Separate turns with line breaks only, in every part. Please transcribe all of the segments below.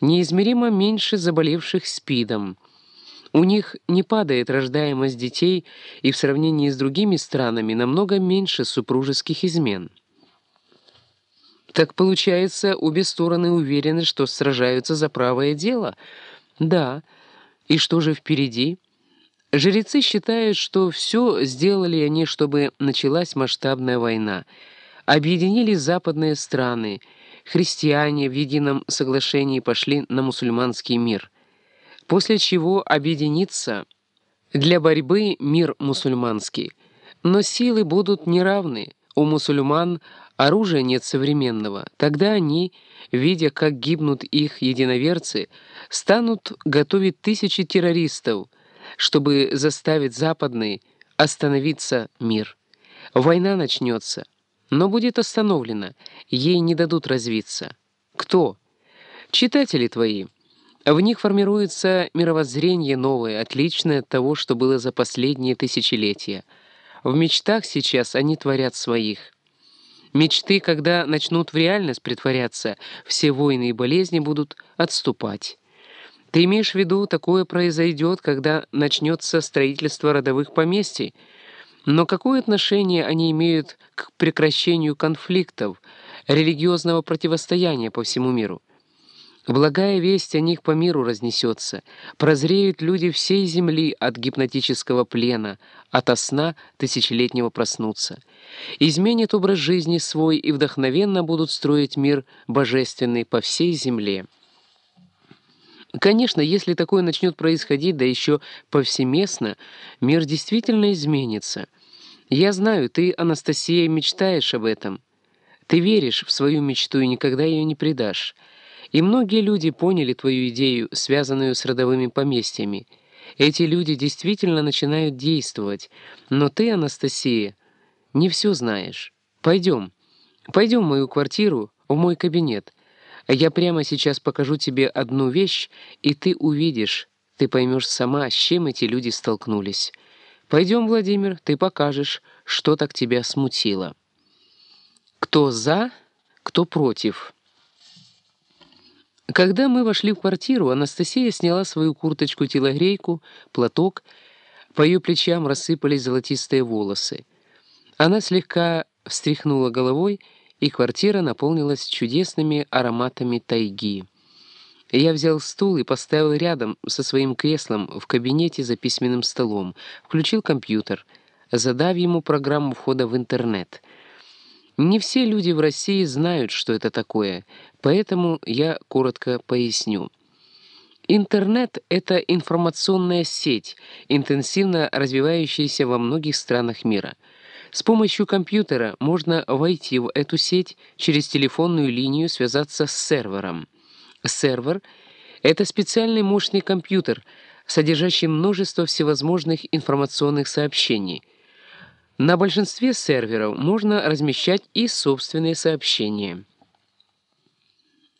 неизмеримо меньше заболевших СПИДом. У них не падает рождаемость детей и в сравнении с другими странами намного меньше супружеских измен. Так получается, обе стороны уверены, что сражаются за правое дело? Да. И что же впереди? Жрецы считают, что все сделали они, чтобы началась масштабная война. Объединили западные страны, христиане в едином соглашении пошли на мусульманский мир, после чего объединиться для борьбы мир мусульманский. Но силы будут неравны. У мусульман оружия нет современного. Тогда они, видя, как гибнут их единоверцы, станут готовить тысячи террористов, чтобы заставить западный остановиться мир. Война начнется, но будет остановлена, ей не дадут развиться. Кто? Читатели твои. В них формируется мировоззрение новое, отличное от того, что было за последние тысячелетия. В мечтах сейчас они творят своих. Мечты, когда начнут в реальность притворяться, все войны и болезни будут отступать. Ты имеешь в виду, такое произойдет, когда начнется строительство родовых поместий? Но какое отношение они имеют к прекращению конфликтов, религиозного противостояния по всему миру? Благая весть о них по миру разнесется. Прозреют люди всей земли от гипнотического плена, от сна тысячелетнего проснуться. Изменят образ жизни свой и вдохновенно будут строить мир божественный по всей земле. Конечно, если такое начнет происходить, да еще повсеместно, мир действительно изменится. Я знаю, ты, Анастасия, мечтаешь об этом. Ты веришь в свою мечту и никогда ее не предашь. И многие люди поняли твою идею, связанную с родовыми поместьями. Эти люди действительно начинают действовать. Но ты, Анастасия, не все знаешь. Пойдем. Пойдем в мою квартиру, в мой кабинет. Я прямо сейчас покажу тебе одну вещь, и ты увидишь, ты поймешь сама, с чем эти люди столкнулись. Пойдем, Владимир, ты покажешь, что так тебя смутило. Кто за, кто против. Когда мы вошли в квартиру, Анастасия сняла свою курточку-телогрейку, платок, по ее плечам рассыпались золотистые волосы. Она слегка встряхнула головой, и квартира наполнилась чудесными ароматами тайги. Я взял стул и поставил рядом со своим креслом в кабинете за письменным столом, включил компьютер, задав ему программу входа в интернет. Не все люди в России знают, что это такое, поэтому я коротко поясню. Интернет — это информационная сеть, интенсивно развивающаяся во многих странах мира — с помощью компьютера можно войти в эту сеть через телефонную линию, связаться с сервером. Сервер — это специальный мощный компьютер, содержащий множество всевозможных информационных сообщений. На большинстве серверов можно размещать и собственные сообщения.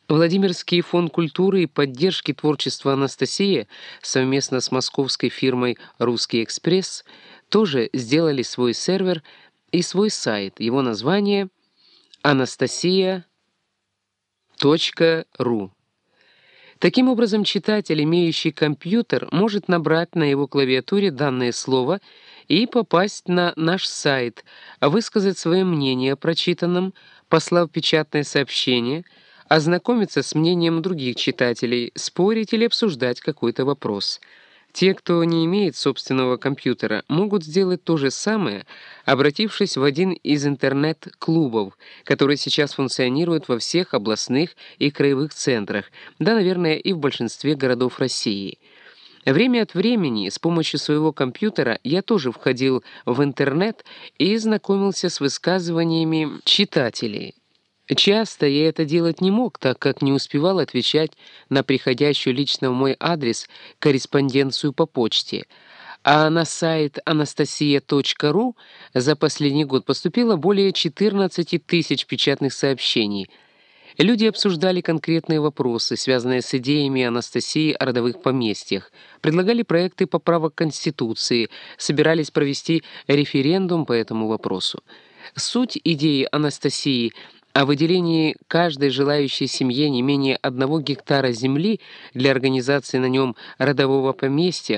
Владимирский фонд культуры и поддержки творчества Анастасия совместно с московской фирмой «Русский экспресс» тоже сделали свой сервер и свой сайт. Его название anastasia.ru. Таким образом, читатель, имеющий компьютер, может набрать на его клавиатуре данное слово и попасть на наш сайт, высказать свое мнение о прочитанном, послав печатное сообщение, ознакомиться с мнением других читателей, спорить или обсуждать какой-то вопрос — те, кто не имеет собственного компьютера, могут сделать то же самое, обратившись в один из интернет-клубов, который сейчас функционирует во всех областных и краевых центрах, да, наверное, и в большинстве городов России. Время от времени с помощью своего компьютера я тоже входил в интернет и знакомился с высказываниями читателей. Часто я это делать не мог, так как не успевал отвечать на приходящую лично в мой адрес корреспонденцию по почте, а на сайт anastasia.ru за последний год поступило более 14 тысяч печатных сообщений. Люди обсуждали конкретные вопросы, связанные с идеями Анастасии о родовых поместьях, предлагали проекты поправок Конституции, собирались провести референдум по этому вопросу. Суть идеи Анастасии – о выделении каждой желающей семье не менее одного гектара земли для организации на нем родового поместья